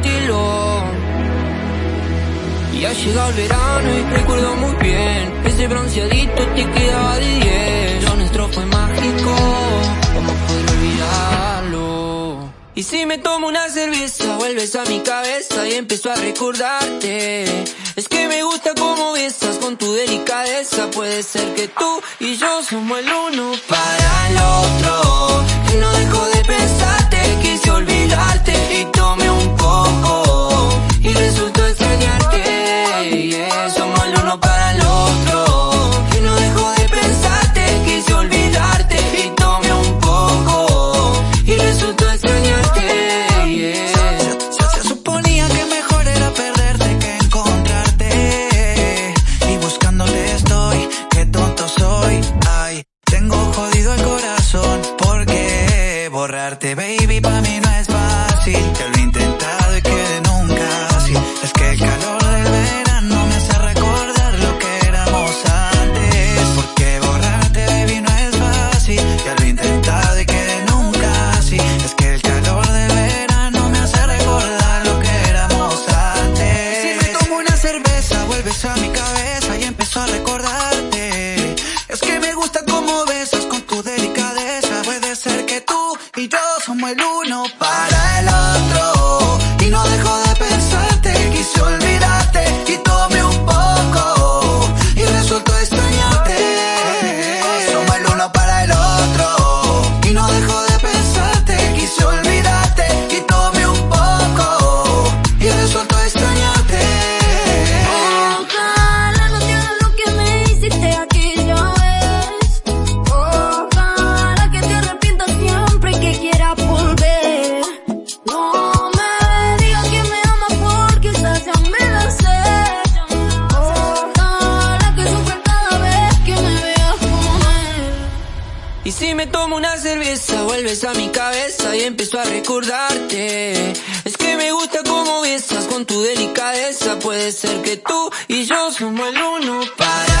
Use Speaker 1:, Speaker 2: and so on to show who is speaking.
Speaker 1: tilón. Ya llegado el verano y recuerdo muy bien Ese bronceadito te quedaba de 10 Lo nuestro fue mágico, ¿cómo poder olvidarlo? Y si me tomo una cerveza, vuelves a mi cabeza y empiezo a recordarte Es que me gusta cómo besas con tu delicadeza Puede ser que tú y yo somos el uno para
Speaker 2: borrarte, baby, pa' mí no somos el uno para el otro. Y no dejo de pensarte, quise
Speaker 1: olvidar. cerveza, vuelves a mi cabeza y empiezo a recordarte. Es que me gusta cómo besas con tu delicadeza. Puede ser que tú y yo somos el uno para.